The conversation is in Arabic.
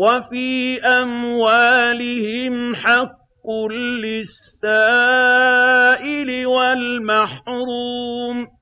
وَفِي أَمْوَالِهِمْ حَقٌّ لِّلسَّائِلِ وَالْمَحْرُومِ.